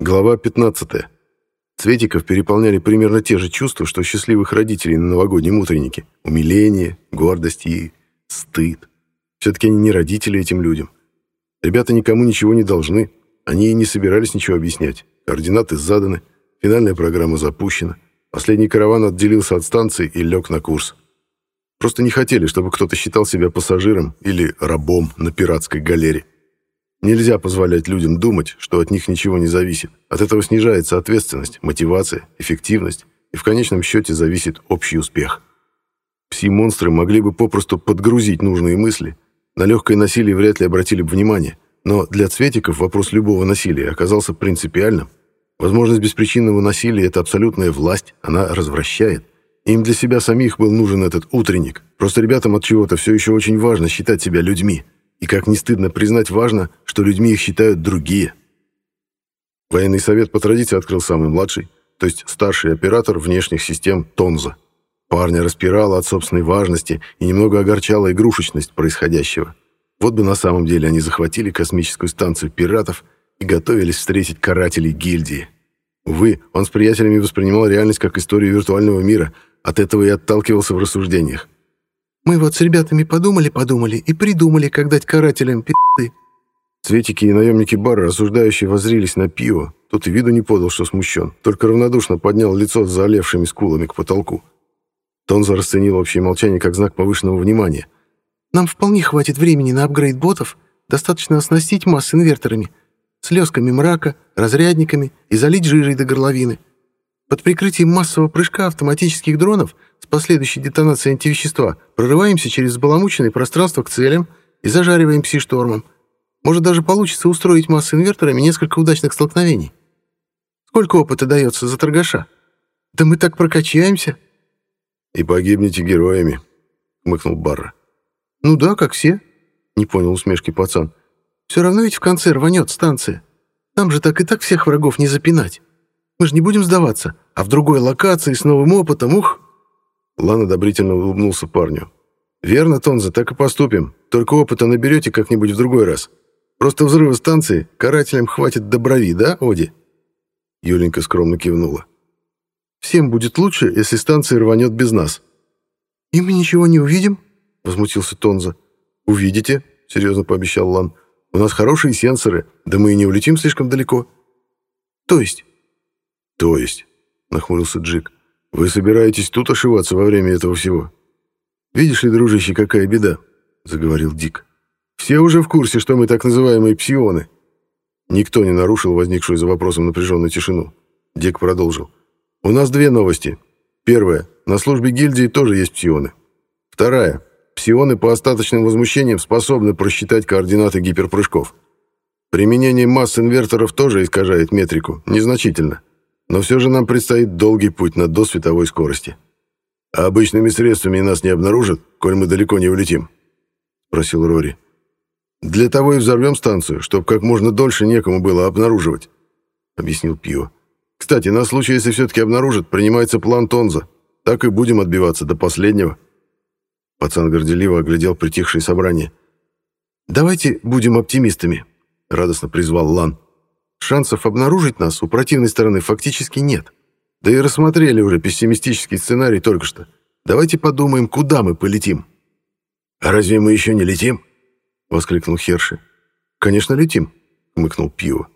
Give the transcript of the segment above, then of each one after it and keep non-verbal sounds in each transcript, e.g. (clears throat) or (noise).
Глава 15. Цветиков переполняли примерно те же чувства, что счастливых родителей на новогоднем утреннике. Умиление, гордость и стыд. Все-таки они не родители этим людям. Ребята никому ничего не должны. Они и не собирались ничего объяснять. Координаты заданы, финальная программа запущена. Последний караван отделился от станции и лег на курс. Просто не хотели, чтобы кто-то считал себя пассажиром или рабом на пиратской галере. Нельзя позволять людям думать, что от них ничего не зависит. От этого снижается ответственность, мотивация, эффективность, и в конечном счете зависит общий успех. Пси-монстры могли бы попросту подгрузить нужные мысли. На легкое насилие вряд ли обратили бы внимание. Но для цветиков вопрос любого насилия оказался принципиальным. Возможность беспричинного насилия — это абсолютная власть, она развращает. Им для себя самих был нужен этот утренник. Просто ребятам от чего-то все еще очень важно считать себя людьми. И как не стыдно признать, важно, что людьми их считают другие. Военный совет по традиции открыл самый младший, то есть старший оператор внешних систем Тонза. Парня распирало от собственной важности и немного огорчала игрушечность происходящего. Вот бы на самом деле они захватили космическую станцию пиратов и готовились встретить карателей гильдии. Увы, он с приятелями воспринимал реальность как историю виртуального мира, от этого и отталкивался в рассуждениях. Мы вот с ребятами подумали-подумали и придумали, как дать карателям пи***ы. Цветики и наемники бара, осуждающие, воззрились на пиво. Тот и виду не подал, что смущен, только равнодушно поднял лицо с заолевшими скулами к потолку. Тонза расценил общее молчание как знак повышенного внимания. «Нам вполне хватит времени на апгрейд ботов, достаточно оснастить масс инверторами, слезками мрака, разрядниками и залить жижей до горловины. Под прикрытием массового прыжка автоматических дронов с последующей детонацией антивещества прорываемся через сбаламученное пространство к целям и зажариваем пси-штормом. Может, даже получится устроить масс инверторами несколько удачных столкновений. Сколько опыта дается за торгаша? Да мы так прокачаемся. «И погибнете героями», — хмыкнул Барра. «Ну да, как все», — не понял усмешки пацан. «Все равно ведь в конце рванет станция. Нам же так и так всех врагов не запинать». Мы же не будем сдаваться. А в другой локации с новым опытом, ух!» Лан одобрительно улыбнулся парню. «Верно, Тонза, так и поступим. Только опыта наберете как-нибудь в другой раз. Просто взрыва станции карателям хватит до брови, да, Оди?» Юленька скромно кивнула. «Всем будет лучше, если станция рванет без нас». «И мы ничего не увидим?» — возмутился Тонза. «Увидите», — серьезно пообещал Лан. «У нас хорошие сенсоры, да мы и не улетим слишком далеко». «То есть?» «То есть?» — нахмурился Джик. «Вы собираетесь тут ошиваться во время этого всего?» «Видишь ли, дружище, какая беда?» — заговорил Дик. «Все уже в курсе, что мы так называемые псионы». Никто не нарушил возникшую за вопросом напряженную тишину. Дик продолжил. «У нас две новости. Первая. На службе гильдии тоже есть псионы. Вторая. Псионы по остаточным возмущениям способны просчитать координаты гиперпрыжков. Применение масс инверторов тоже искажает метрику, незначительно. Но все же нам предстоит долгий путь на досветовой скорости. А обычными средствами нас не обнаружат, коль мы далеко не улетим?» — спросил Рори. «Для того и взорвем станцию, чтобы как можно дольше некому было обнаруживать», — объяснил Пио. «Кстати, на случай, если все-таки обнаружат, принимается план Тонза. Так и будем отбиваться до последнего». Пацан горделиво оглядел притихшее собрание. «Давайте будем оптимистами», — радостно призвал Лан. Шансов обнаружить нас у противной стороны фактически нет. Да и рассмотрели уже пессимистический сценарий только что. Давайте подумаем, куда мы полетим. «А разве мы еще не летим?» — воскликнул Херши. «Конечно, летим», — хмыкнул Пиво.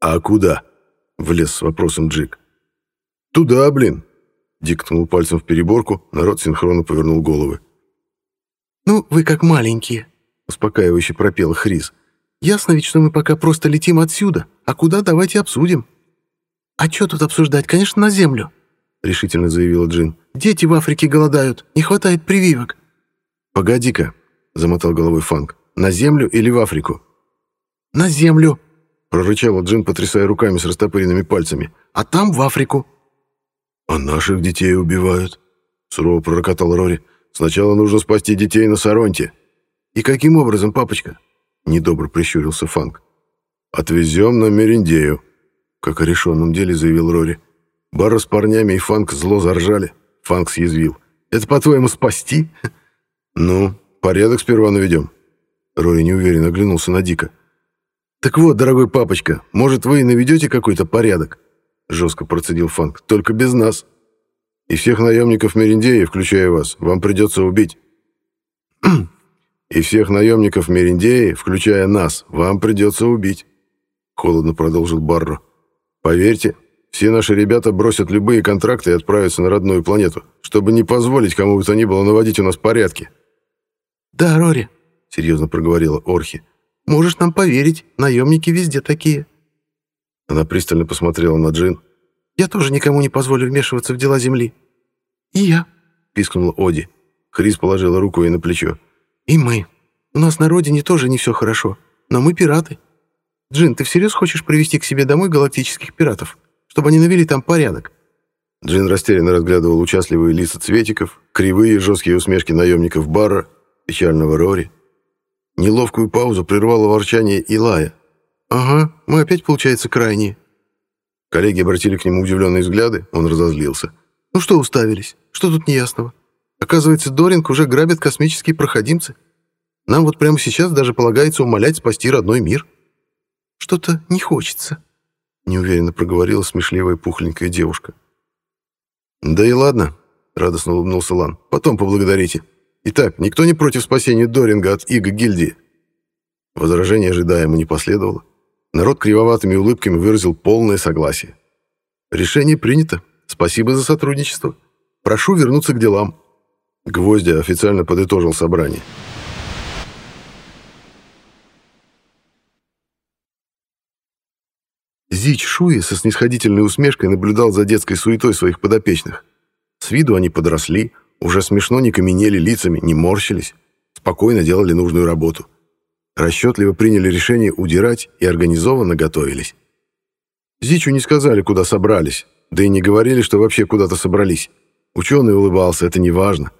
«А куда?» — влез с вопросом Джик. «Туда, блин!» — Дик ткнул пальцем в переборку, народ синхронно повернул головы. «Ну, вы как маленькие», — успокаивающе пропела Хрис. Ясно ведь, что мы пока просто летим отсюда, а куда давайте обсудим». «А что тут обсуждать? Конечно, на землю», — решительно заявила Джин. «Дети в Африке голодают, не хватает прививок». «Погоди-ка», — замотал головой Фанк, — «на землю или в Африку?» «На землю», — прорычала Джин, потрясая руками с растопыренными пальцами. «А там в Африку». «А наших детей убивают», — сурово пророкотал Рори. «Сначала нужно спасти детей на Саронте». «И каким образом, папочка?» Недобро прищурился Фанк. «Отвезем на Мериндею», — как о решенном деле заявил Рори. Барра с парнями и Фанк зло заржали. Фанк съязвил. «Это, по-твоему, спасти?» (laughs) «Ну, порядок сперва наведем». Рори неуверенно оглянулся на Дика. «Так вот, дорогой папочка, может, вы и наведете какой-то порядок?» Жестко процедил Фанк. «Только без нас. И всех наемников Мериндея, включая вас, вам придется убить». (clears throat) «И всех наемников Мериндея, включая нас, вам придется убить», холодно продолжил Барро. «Поверьте, все наши ребята бросят любые контракты и отправятся на родную планету, чтобы не позволить кому бы то ни было наводить у нас порядки». «Да, Рори», — серьезно проговорила Орхи. «Можешь нам поверить, наемники везде такие». Она пристально посмотрела на Джин. «Я тоже никому не позволю вмешиваться в дела Земли». «И я», — пискнула Оди. Хрис положила руку ей на плечо. «И мы. У нас на родине тоже не все хорошо, но мы пираты. Джин, ты всерьез хочешь привести к себе домой галактических пиратов, чтобы они навели там порядок?» Джин растерянно разглядывал участливые лица цветиков, кривые жесткие усмешки наемников Барра, печального Рори. Неловкую паузу прервало ворчание Илая. «Ага, мы опять, получается, крайние». Коллеги обратили к нему удивленные взгляды, он разозлился. «Ну что уставились? Что тут неясного? Оказывается, Доринг уже грабят космические проходимцы. Нам вот прямо сейчас даже полагается умолять спасти родной мир. Что-то не хочется», — неуверенно проговорила смешливая пухленькая девушка. «Да и ладно», — радостно улыбнулся Лан. «Потом поблагодарите». Итак, никто не против спасения Доринга от Иго гильдии? Возражение ожидаемо не последовало. Народ кривоватыми улыбками выразил полное согласие. Решение принято. Спасибо за сотрудничество. Прошу вернуться к делам. Гвоздя официально подытожил собрание. Зич Шуи со снисходительной усмешкой наблюдал за детской суетой своих подопечных. С виду они подросли, уже смешно не каменели лицами, не морщились, спокойно делали нужную работу. Расчетливо приняли решение удирать и организованно готовились. Зичу не сказали, куда собрались, да и не говорили, что вообще куда-то собрались. Ученый улыбался, это не важно.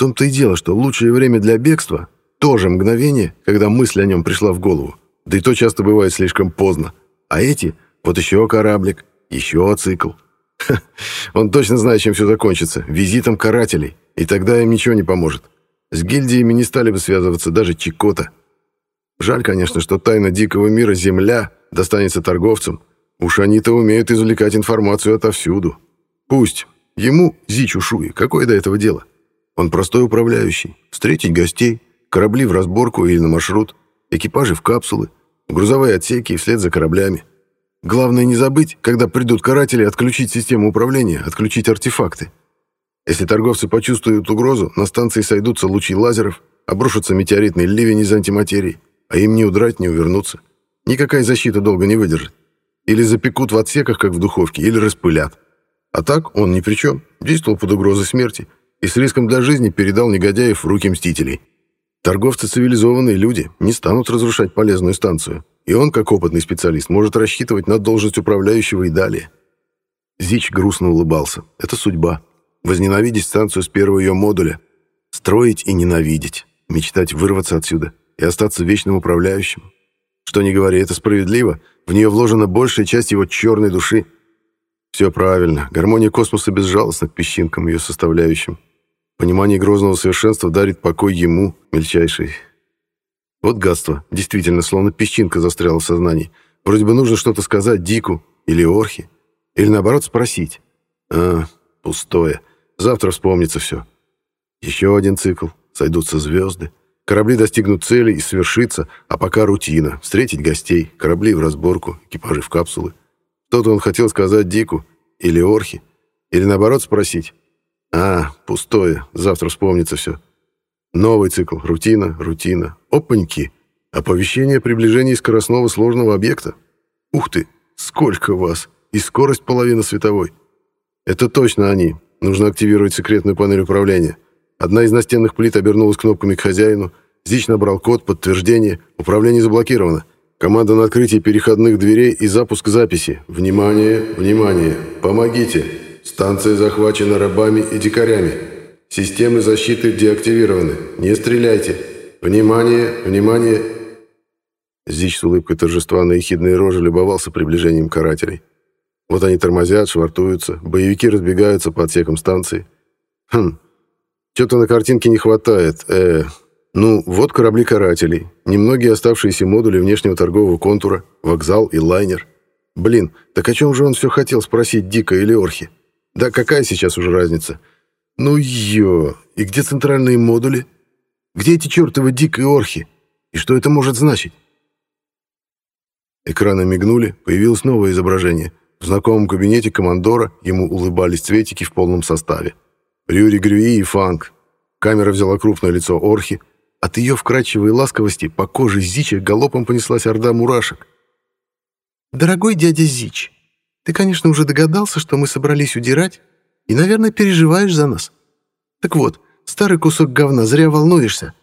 Том-то и дело, что лучшее время для бегства — тоже мгновение, когда мысль о нем пришла в голову. Да и то часто бывает слишком поздно. А эти — вот еще кораблик, еще цикл — он точно знает, чем все закончится. Визитом карателей. И тогда им ничего не поможет. С гильдиями не стали бы связываться даже Чикота. Жаль, конечно, что тайна дикого мира Земля достанется торговцам. Уж они-то умеют извлекать информацию отовсюду. Пусть. Ему, Зичу Шуи, какое до этого дело? Он простой управляющий. Встретить гостей, корабли в разборку или на маршрут, экипажи в капсулы, грузовые отсеки и вслед за кораблями. Главное не забыть, когда придут каратели, отключить систему управления, отключить артефакты. Если торговцы почувствуют угрозу, на станции сойдутся лучи лазеров, обрушится метеоритный ливень из антиматерии, а им не удрать, не увернуться. Никакая защита долго не выдержит. Или запекут в отсеках, как в духовке, или распылят. А так он ни при чем, действовал под угрозой смерти и с риском для жизни передал негодяев в руки мстителей. Торговцы цивилизованные люди, не станут разрушать полезную станцию, и он, как опытный специалист, может рассчитывать на должность управляющего и далее. Зич грустно улыбался. Это судьба. Возненавидеть станцию с первого ее модуля. Строить и ненавидеть. Мечтать вырваться отсюда и остаться вечным управляющим. Что не говори, это справедливо. В нее вложена большая часть его черной души. Все правильно. Гармония космоса безжалостна к песчинкам ее составляющим. Понимание грозного совершенства дарит покой ему, мельчайший вот гадство, действительно, словно песчинка застряла в сознании. Вроде бы нужно что-то сказать Дику или Орхе, или наоборот спросить. А, пустое. Завтра вспомнится все. Еще один цикл. Сойдутся звезды. Корабли достигнут цели и свершится, а пока рутина. Встретить гостей, корабли в разборку, экипажи в капсулы. Что-то он хотел сказать Дику или Орхе, или наоборот спросить. А, пустое. Завтра вспомнится все. Новый цикл. Рутина, рутина. Опаньки. Оповещение о приближении скоростного сложного объекта. Ух ты, сколько вас! И скорость половина световой. Это точно они. Нужно активировать секретную панель управления. Одна из настенных плит обернулась кнопками к хозяину. Зич набрал код, подтверждение. Управление заблокировано. Команда на открытие переходных дверей и запуск записи. Внимание, внимание, помогите. Станция захвачена рабами и дикарями. Системы защиты деактивированы. Не стреляйте. Внимание, внимание. Зич с улыбкой торжества на ехидной роже любовался приближением карателей. Вот они тормозят, швартуются, боевики разбегаются по отсекам станции. Хм, что-то на картинке не хватает. Э, Ну, вот корабли карателей, немногие оставшиеся модули внешнего торгового контура, вокзал и лайнер. Блин, так о чем же он все хотел спросить Дика или Орхи? Да какая сейчас уже разница? Ну ё, и где центральные модули? Где эти чертовы Дик и Орхи? И что это может значить? Экраны мигнули, появилось новое изображение. В знакомом кабинете командора ему улыбались цветики в полном составе. Рюри Грюи и Фанк. Камера взяла крупное лицо Орхи. От ее вкрадчивой ласковости по коже Зича галопом понеслась орда мурашек. «Дорогой дядя Зич, ты, конечно, уже догадался, что мы собрались удирать, и, наверное, переживаешь за нас. Так вот, старый кусок говна, зря волнуешься.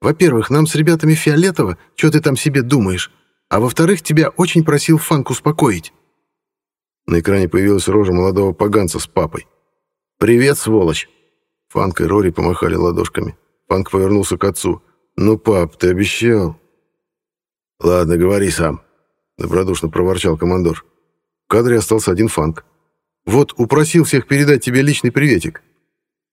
Во-первых, нам с ребятами фиолетово, что ты там себе думаешь, а во-вторых, тебя очень просил Фанк успокоить». На экране появилась рожа молодого поганца с папой. «Привет, сволочь!» Фанк и Рори помахали ладошками. Фанк повернулся к отцу. «Ну, пап, ты обещал». «Ладно, говори сам», — добродушно проворчал командор. Кадре остался один Фанк. «Вот, упросил всех передать тебе личный приветик.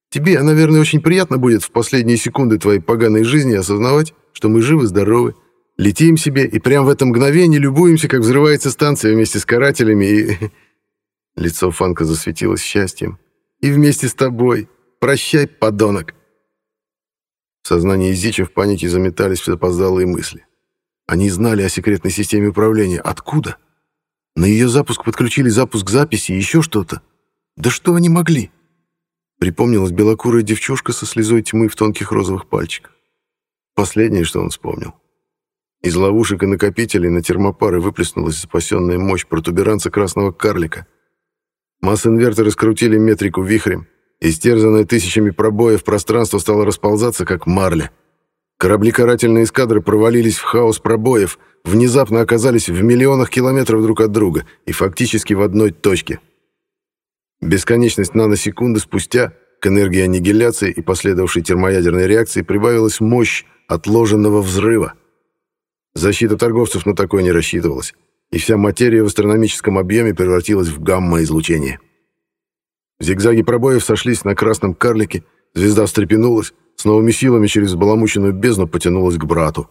Тебе, наверное, очень приятно будет в последние секунды твоей поганой жизни осознавать, что мы живы-здоровы, летим себе и прямо в это мгновение любуемся, как взрывается станция вместе с карателями и...» (laughs) Лицо Фанка засветилось счастьем. И вместе с тобой. Прощай, подонок. В сознании Зича в панике заметались запоздалые мысли. Они знали о секретной системе управления. Откуда? На ее запуск подключили запуск записи и еще что-то. Да что они могли? Припомнилась белокурая девчушка со слезой тьмы в тонких розовых пальчиках. Последнее, что он вспомнил. Из ловушек и накопителей на термопары выплеснулась спасенная мощь протуберанца красного карлика — Масс-инверторы скрутили метрику вихрем, Истерзанное тысячами пробоев пространство стало расползаться, как марля. Корабли карательной эскадры провалились в хаос пробоев, внезапно оказались в миллионах километров друг от друга и фактически в одной точке. Бесконечность наносекунды спустя к энергии аннигиляции и последовавшей термоядерной реакции прибавилась мощь отложенного взрыва. Защита торговцев на такое не рассчитывалась и вся материя в астрономическом объеме превратилась в гамма-излучение. Зигзаги пробоев сошлись на красном карлике, звезда встрепенулась, с новыми силами через баламученную бездну потянулась к брату.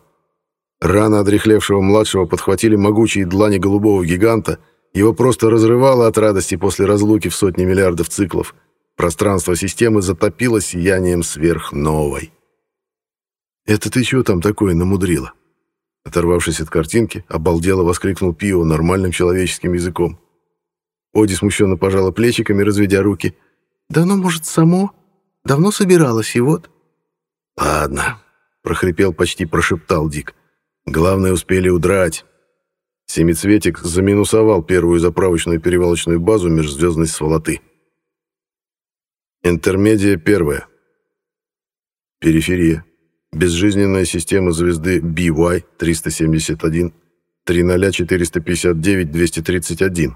Рано одрехлевшего младшего подхватили могучие длани голубого гиганта, его просто разрывало от радости после разлуки в сотни миллиардов циклов. Пространство системы затопило сиянием сверхновой. «Это ты чего там такое намудрила?» Оторвавшись от картинки, обалдело воскликнул Пио нормальным человеческим языком. Оди смущенно пожала плечиками, разведя руки. «Давно, может, само? Давно собиралась, и вот...» «Ладно», — прохрипел, почти прошептал Дик. «Главное, успели удрать». Семицветик заминусовал первую заправочную перевалочную базу межзвездной сволоты. Интермедия первая. Периферия. Безжизненная система звезды BY-371 30459-231.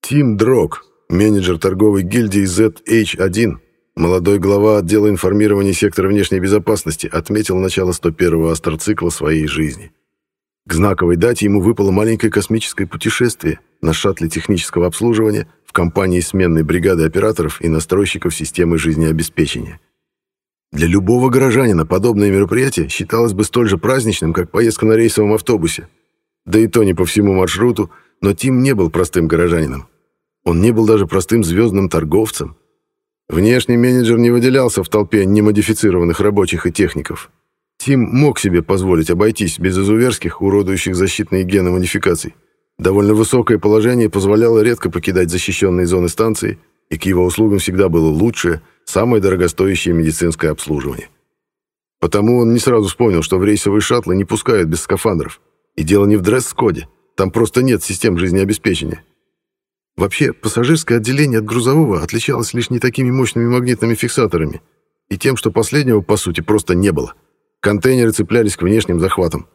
Тим Дрог, менеджер торговой гильдии ZH1, молодой глава отдела информирования сектора внешней безопасности, отметил начало 101-го астроцикла своей жизни. К знаковой дате ему выпало маленькое космическое путешествие на шаттле технического обслуживания в компании сменной бригады операторов и настройщиков системы жизнеобеспечения – для любого горожанина подобное мероприятие считалось бы столь же праздничным, как поездка на рейсовом автобусе. Да и то не по всему маршруту, но Тим не был простым горожанином. Он не был даже простым звездным торговцем. Внешний менеджер не выделялся в толпе немодифицированных рабочих и техников. Тим мог себе позволить обойтись без изуверских, уродующих защитные гены модификаций. Довольно высокое положение позволяло редко покидать защищенные зоны станции, и к его услугам всегда было лучшее – самое дорогостоящее медицинское обслуживание. Потому он не сразу вспомнил, что в рейсовые шаттлы не пускают без скафандров. И дело не в дресс-коде, там просто нет систем жизнеобеспечения. Вообще, пассажирское отделение от грузового отличалось лишь не такими мощными магнитными фиксаторами и тем, что последнего, по сути, просто не было. Контейнеры цеплялись к внешним захватам.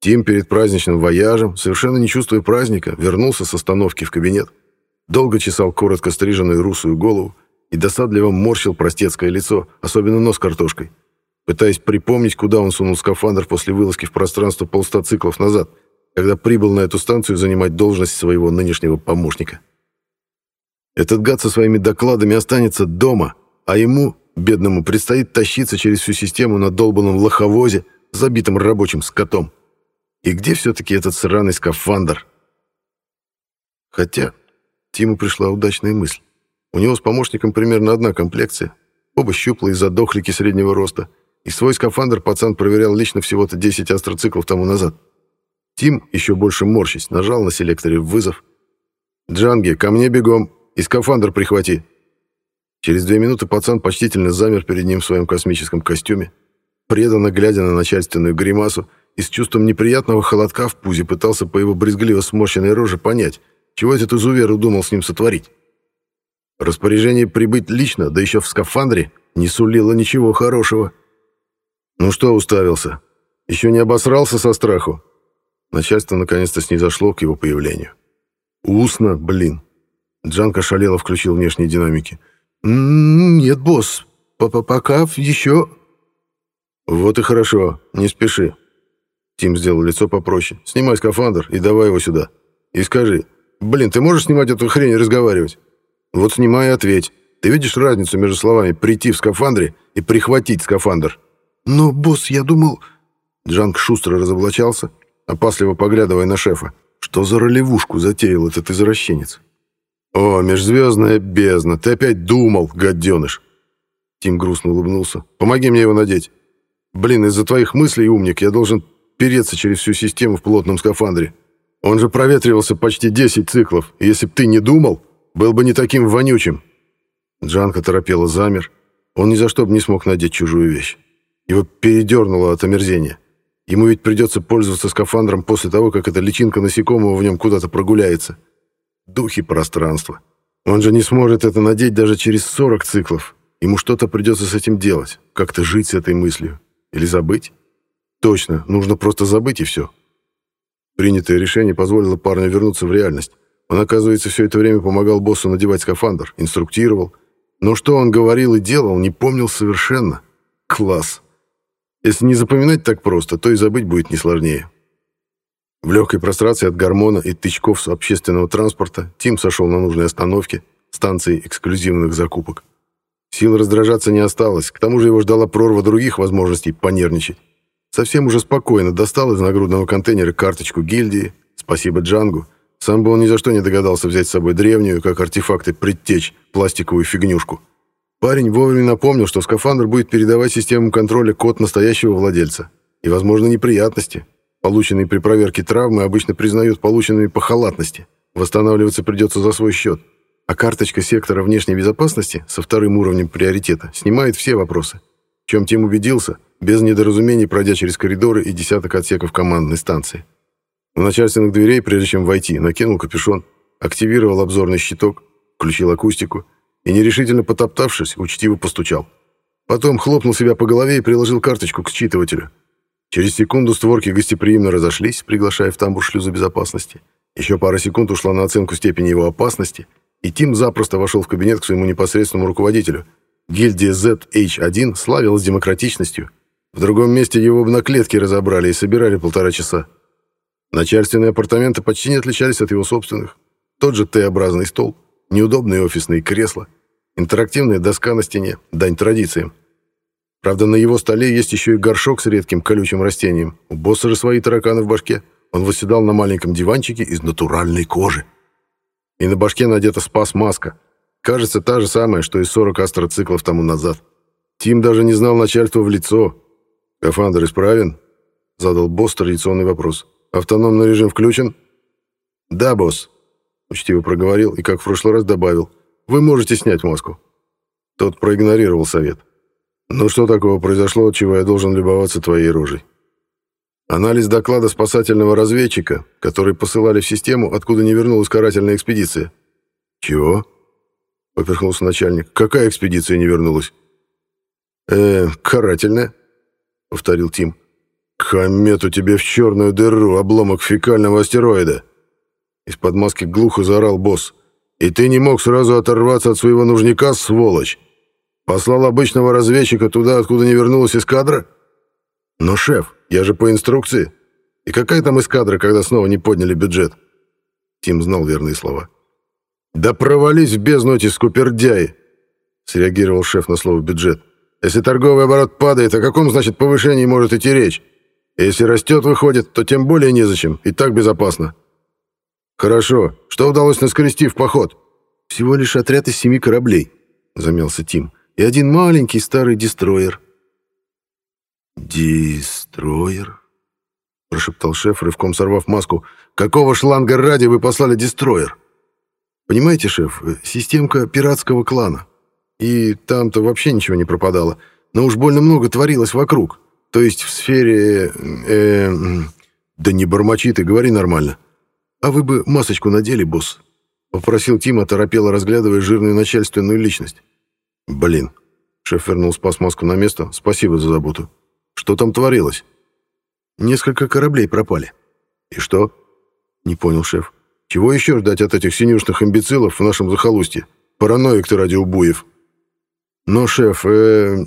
Тим перед праздничным вояжем, совершенно не чувствуя праздника, вернулся с остановки в кабинет, долго чесал коротко стриженную русую голову, и досадливо морщил простецкое лицо, особенно нос картошкой, пытаясь припомнить, куда он сунул скафандр после вылазки в пространство полста циклов назад, когда прибыл на эту станцию занимать должность своего нынешнего помощника. Этот гад со своими докладами останется дома, а ему Бедному предстоит тащиться через всю систему на долбанном лоховозе, забитом рабочим скотом. И где все-таки этот сраный скафандр? Хотя Тиму пришла удачная мысль. У него с помощником примерно одна комплекция. Оба щуплые задохлики среднего роста. И свой скафандр пацан проверял лично всего-то 10 астроциклов тому назад. Тим, еще больше морщись, нажал на селекторе вызов. «Джанги, ко мне бегом и скафандр прихвати». Через две минуты пацан почтительно замер перед ним в своем космическом костюме, преданно глядя на начальственную гримасу и с чувством неприятного холодка в пузе пытался по его брезгливо сморщенной роже понять, чего этот изувер удумал с ним сотворить. Распоряжение прибыть лично, да еще в скафандре, не сулило ничего хорошего. «Ну что уставился? Еще не обосрался со страху?» Начальство наконец-то снизошло к его появлению. «Устно, блин!» Джанка шалело включил внешние динамики. «Нет, босс, П -п пока еще...» «Вот и хорошо, не спеши». Тим сделал лицо попроще. «Снимай скафандр и давай его сюда. И скажи, блин, ты можешь снимать эту хрень и разговаривать? Вот снимай и ответь. Ты видишь разницу между словами «прийти в скафандре» и «прихватить скафандр»?» «Но, босс, я думал...» Джанк шустро разоблачался, опасливо поглядывая на шефа. «Что за ролевушку затеял этот извращенец?» «О, межзвездная бездна, ты опять думал, гаденыш!» Тим грустно улыбнулся. «Помоги мне его надеть. Блин, из-за твоих мыслей, умник, я должен переться через всю систему в плотном скафандре. Он же проветривался почти 10 циклов, если б ты не думал, был бы не таким вонючим». Джанка торопело замер. Он ни за что бы не смог надеть чужую вещь. Его передернуло от омерзения. Ему ведь придется пользоваться скафандром после того, как эта личинка насекомого в нем куда-то прогуляется духи пространства. Он же не сможет это надеть даже через 40 циклов. Ему что-то придется с этим делать, как-то жить с этой мыслью. Или забыть? Точно, нужно просто забыть и все. Принятое решение позволило парню вернуться в реальность. Он, оказывается, все это время помогал боссу надевать скафандр, инструктировал. Но что он говорил и делал, не помнил совершенно. Класс. Если не запоминать так просто, то и забыть будет не сложнее. В легкой прострации от гормона и тычков с общественного транспорта Тим сошел на нужной остановке, станции эксклюзивных закупок. Сил раздражаться не осталось, к тому же его ждала прорва других возможностей понервничать. Совсем уже спокойно достал из нагрудного контейнера карточку гильдии, спасибо Джангу. Сам бы он ни за что не догадался взять с собой древнюю, как артефакты предтеч, пластиковую фигнюшку. Парень вовремя напомнил, что скафандр будет передавать систему контроля код настоящего владельца. И, возможно, неприятности, Полученные при проверке травмы обычно признают полученными по халатности. Восстанавливаться придется за свой счет. А карточка сектора внешней безопасности со вторым уровнем приоритета снимает все вопросы. В чем Тим убедился, без недоразумений пройдя через коридоры и десяток отсеков командной станции. У начальственных дверей, прежде чем войти, накинул капюшон, активировал обзорный щиток, включил акустику и, нерешительно потоптавшись, учтиво постучал. Потом хлопнул себя по голове и приложил карточку к считывателю. Через секунду створки гостеприимно разошлись, приглашая в тамбур шлюза безопасности. Еще пара секунд ушла на оценку степени его опасности, и Тим запросто вошел в кабинет к своему непосредственному руководителю. Гильдия ZH1 славилась демократичностью. В другом месте его бы на клетке разобрали и собирали полтора часа. Начальственные апартаменты почти не отличались от его собственных. Тот же Т-образный стол, неудобные офисные кресла, интерактивная доска на стене, дань традициям. Правда, на его столе есть еще и горшок с редким колючим растением. У босса же свои тараканы в башке. Он восседал на маленьком диванчике из натуральной кожи. И на башке надета спас-маска. Кажется, та же самая, что и 40 астроциклов тому назад. Тим даже не знал начальства в лицо. «Скафандр исправен?» Задал босс традиционный вопрос. «Автономный режим включен?» «Да, босс», — учтиво проговорил и, как в прошлый раз, добавил. «Вы можете снять маску». Тот проигнорировал совет. «Ну что такого произошло, чего я должен любоваться твоей рожей?» Анализ доклада спасательного разведчика, который посылали в систему, откуда не вернулась карательная экспедиция. «Чего?» — поперхнулся начальник. «Какая экспедиция не вернулась?» «Э, карательная», — повторил Тим. «Комету тебе в черную дыру, обломок фекального астероида!» Из-под маски глухо заорал босс. «И ты не мог сразу оторваться от своего нужника, сволочь!» Послал обычного разведчика туда, откуда не вернулась эскадра? Но, шеф, я же по инструкции. И какая там эскадра, когда снова не подняли бюджет? Тим знал верные слова. Да провались в бездну эти скупердяи, среагировал шеф на слово «бюджет». Если торговый оборот падает, о каком, значит, повышении может идти речь? Если растет, выходит, то тем более незачем, и так безопасно. Хорошо, что удалось наскрести в поход? Всего лишь отряд из семи кораблей, замялся Тим, и один маленький старый дестроер. Дестроер? Прошептал шеф, рывком сорвав маску. Какого шланга ради вы послали дестроер? Понимаете, шеф, системка пиратского клана. И там-то вообще ничего не пропадало. Но уж больно много творилось вокруг. То есть в сфере... Э, да не бормочи ты, говори нормально. А вы бы масочку надели, босс? Попросил Тима, торопело разглядывая жирную начальственную личность. Блин. Шеф вернул спас маску на место. Спасибо за заботу. Что там творилось? Несколько кораблей пропали. И что? Не понял шеф. Чего еще ждать от этих синюшных имбецилов в нашем захолустье? Параноик ты ради убоев. Но, шеф, э...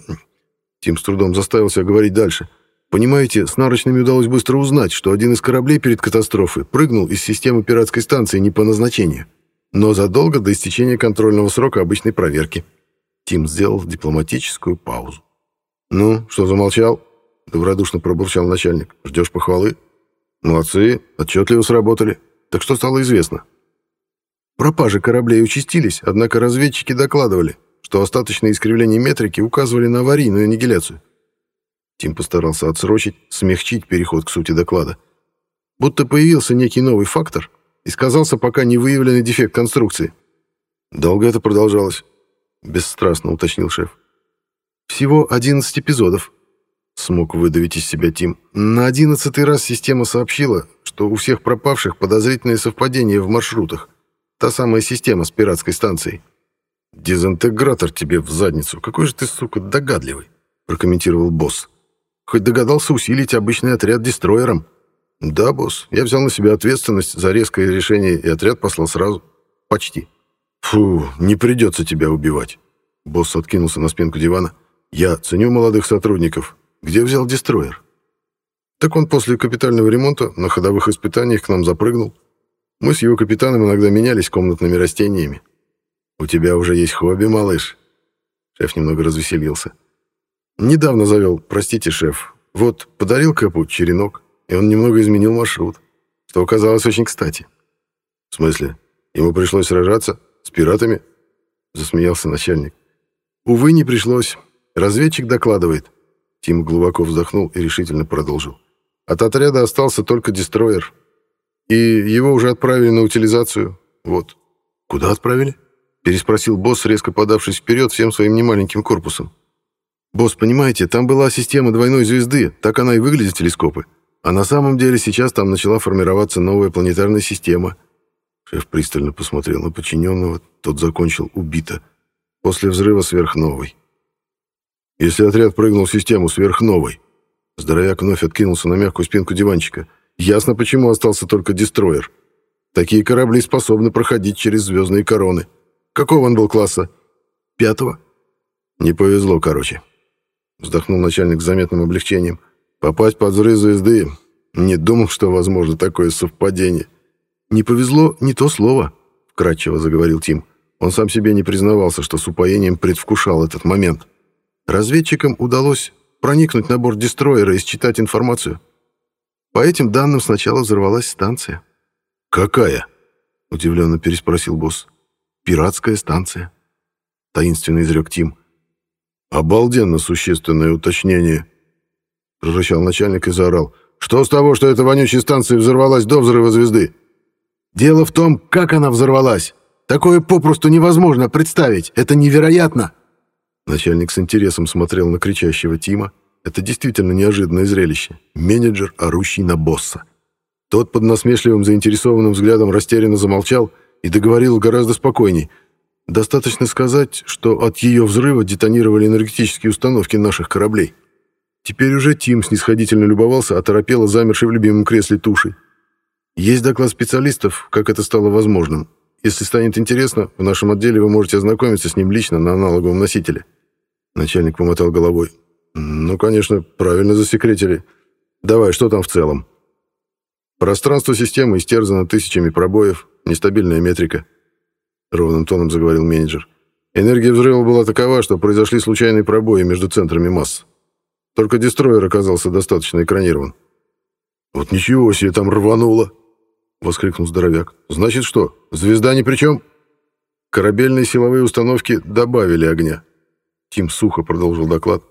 Тим с трудом заставил себя говорить дальше. Понимаете, с нарочными удалось быстро узнать, что один из кораблей перед катастрофой прыгнул из системы пиратской станции не по назначению, но задолго до истечения контрольного срока обычной проверки. Тим сделал дипломатическую паузу. «Ну, что замолчал?» — добродушно пробурчал начальник. «Ждешь похвалы?» «Молодцы, отчетливо сработали. Так что стало известно?» Пропажи кораблей участились, однако разведчики докладывали, что остаточные искривления метрики указывали на аварийную аннигиляцию. Тим постарался отсрочить, смягчить переход к сути доклада. Будто появился некий новый фактор и сказался пока не выявленный дефект конструкции. «Долго это продолжалось?» — бесстрастно уточнил шеф. «Всего 11 эпизодов», — смог выдавить из себя Тим. «На одиннадцатый раз система сообщила, что у всех пропавших подозрительные совпадения в маршрутах. Та самая система с пиратской станцией». «Дезинтегратор тебе в задницу. Какой же ты, сука, догадливый», — прокомментировал босс. «Хоть догадался усилить обычный отряд дестроером». «Да, босс, я взял на себя ответственность за резкое решение и отряд послал сразу. Почти». «Фу, не придется тебя убивать». Босс откинулся на спинку дивана. «Я ценю молодых сотрудников. Где взял дестроер?» «Так он после капитального ремонта на ходовых испытаниях к нам запрыгнул. Мы с его капитаном иногда менялись комнатными растениями. «У тебя уже есть хобби, малыш?» Шеф немного развеселился. «Недавно завел, простите, шеф. Вот, подарил Кэпу черенок, и он немного изменил маршрут, что оказалось очень кстати». «В смысле? Ему пришлось сражаться? С пиратами?» Засмеялся начальник. «Увы, не пришлось. Разведчик докладывает». Тим глубоко вздохнул и решительно продолжил. «От отряда остался только дестроер. И его уже отправили на утилизацию. Вот». «Куда отправили?» Переспросил босс, резко подавшись вперед всем своим немаленьким корпусом. «Босс, понимаете, там была система двойной звезды, так она и выглядит телескопы. А на самом деле сейчас там начала формироваться новая планетарная система». Шеф пристально посмотрел на подчиненного, тот закончил убито. После взрыва сверхновой. «Если отряд прыгнул в систему сверхновой...» Здоровяк вновь откинулся на мягкую спинку диванчика. «Ясно, почему остался только дестроер. Такие корабли способны проходить через звездные короны». Какого он был класса? Пятого? Не повезло, короче. Вздохнул начальник с заметным облегчением. Попасть под взрыв звезды... Не думал, что возможно такое совпадение. Не повезло не то слово, вкратчиво заговорил Тим. Он сам себе не признавался, что с упоением предвкушал этот момент. Разведчикам удалось проникнуть на борт дестроера и считать информацию. По этим данным сначала взорвалась станция. «Какая?» — удивленно переспросил босс. Пиратская станция. Таинственно изрек Тим. Обалденно существенное уточнение. Прорычал начальник и заорал. Что с того, что эта вонючая станция взорвалась до взрыва звезды? Дело в том, как она взорвалась. Такое попросту невозможно представить. Это невероятно. Начальник с интересом смотрел на кричащего Тима. Это действительно неожиданное зрелище. Менеджер, орущий на босса. Тот под насмешливым заинтересованным взглядом растерянно замолчал и договорил гораздо спокойней. Достаточно сказать, что от ее взрыва детонировали энергетические установки наших кораблей. Теперь уже Тим снисходительно любовался, оторопело замерший в любимом кресле тушей. Есть доклад специалистов, как это стало возможным. Если станет интересно, в нашем отделе вы можете ознакомиться с ним лично на аналоговом носителе. Начальник помотал головой. Ну, конечно, правильно засекретили. Давай, что там в целом? Пространство системы истерзано тысячами пробоев, нестабильная метрика. Ровным тоном заговорил менеджер. Энергия взрыва была такова, что произошли случайные пробои между центрами масс. Только дестройер оказался достаточно экранирован. «Вот ничего себе там рвануло!» — воскликнул здоровяк. «Значит что, звезда ни при чем?» Корабельные силовые установки добавили огня. Тим сухо продолжил доклад.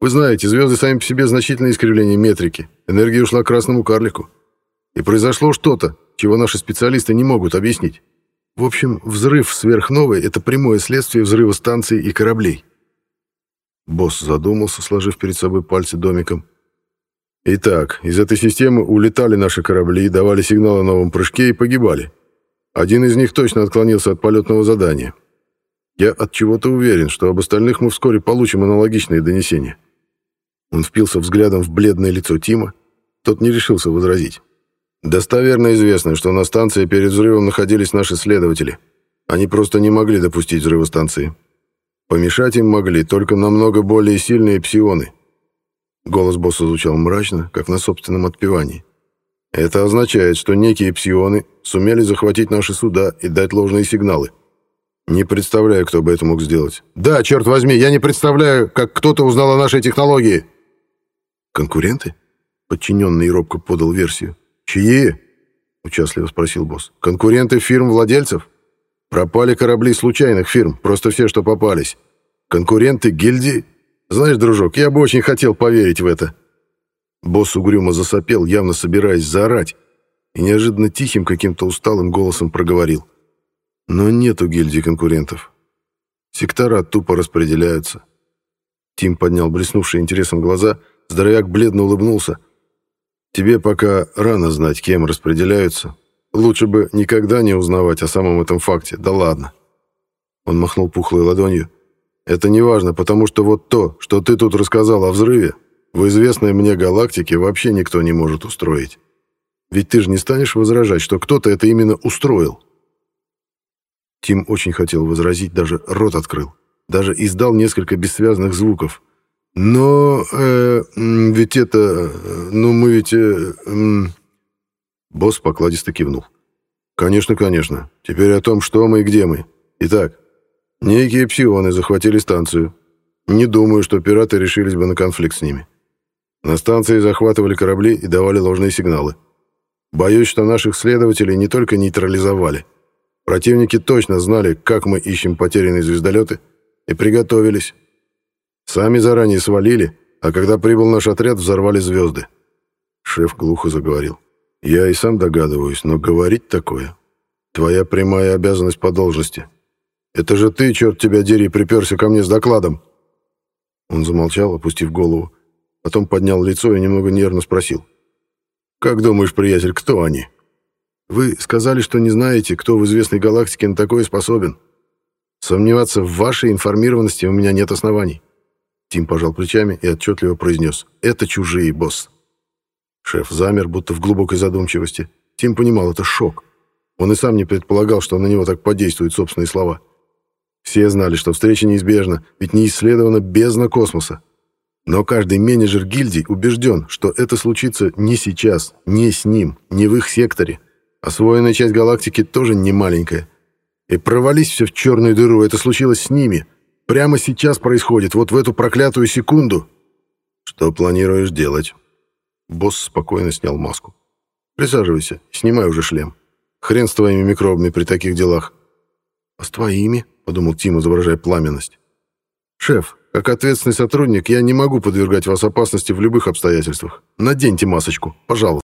«Вы знаете, звезды сами по себе значительное искривление метрики. Энергия ушла к красному карлику. И произошло что-то, чего наши специалисты не могут объяснить. В общем, взрыв сверхновой — это прямое следствие взрыва станций и кораблей». Босс задумался, сложив перед собой пальцы домиком. «Итак, из этой системы улетали наши корабли, давали сигнал о новом прыжке и погибали. Один из них точно отклонился от полетного задания. Я от чего-то уверен, что об остальных мы вскоре получим аналогичные донесения. Он впился взглядом в бледное лицо Тима. Тот не решился возразить. Достоверно известно, что на станции перед взрывом находились наши следователи. Они просто не могли допустить взрыва станции. Помешать им могли только намного более сильные псионы. Голос босса звучал мрачно, как на собственном отпевании. Это означает, что некие псионы сумели захватить наши суда и дать ложные сигналы. Не представляю, кто бы это мог сделать. Да, черт возьми, я не представляю, как кто-то узнал о нашей технологии. Конкуренты? Подчиненный робко подал версию. Чьи? Участливо спросил босс. Конкуренты фирм-владельцев? Пропали корабли случайных фирм, просто все, что попались. Конкуренты гильдии? Знаешь, дружок, я бы очень хотел поверить в это. Босс угрюмо засопел, явно собираясь заорать, и неожиданно тихим, каким-то усталым голосом проговорил. Но нету гильдии конкурентов. Сектора тупо распределяются. Тим поднял блеснувшие интересом глаза, здоровяк бледно улыбнулся. Тебе пока рано знать, кем распределяются. Лучше бы никогда не узнавать о самом этом факте, да ладно. Он махнул пухлой ладонью. Это не важно, потому что вот то, что ты тут рассказал о взрыве, в известной мне галактике вообще никто не может устроить. Ведь ты же не станешь возражать, что кто-то это именно устроил. Тим очень хотел возразить, даже рот открыл. Даже издал несколько бессвязных звуков. Но э, ведь это... Ну, мы ведь... Э, э, Босс покладисто кивнул. «Конечно, конечно. Теперь о том, что мы и где мы. Итак, некие псионы захватили станцию. Не думаю, что пираты решились бы на конфликт с ними. На станции захватывали корабли и давали ложные сигналы. Боюсь, что наших следователей не только нейтрализовали. Противники точно знали, как мы ищем потерянные звездолеты, и приготовились. Сами заранее свалили, а когда прибыл наш отряд, взорвали звезды. Шеф глухо заговорил. Я и сам догадываюсь, но говорить такое... Твоя прямая обязанность по должности. Это же ты, черт тебя дери, приперся ко мне с докладом. Он замолчал, опустив голову. Потом поднял лицо и немного нервно спросил. «Как думаешь, приятель, кто они?» «Вы сказали, что не знаете, кто в известной галактике на такое способен. Сомневаться в вашей информированности у меня нет оснований». Тим пожал плечами и отчетливо произнес. «Это чужие, босс». Шеф замер, будто в глубокой задумчивости. Тим понимал, это шок. Он и сам не предполагал, что на него так подействуют собственные слова. Все знали, что встреча неизбежна, ведь не исследована бездна космоса. Но каждый менеджер гильдий убежден, что это случится не сейчас, не с ним, не в их секторе. Освоенная часть галактики тоже не маленькая. И провались все в черную дыру, это случилось с ними. Прямо сейчас происходит, вот в эту проклятую секунду. Что планируешь делать? Босс спокойно снял маску. Присаживайся, снимай уже шлем. Хрен с твоими микробами при таких делах. А с твоими? Подумал Тим, изображая пламенность. Шеф, как ответственный сотрудник, я не могу подвергать вас опасности в любых обстоятельствах. Наденьте масочку, пожалуйста.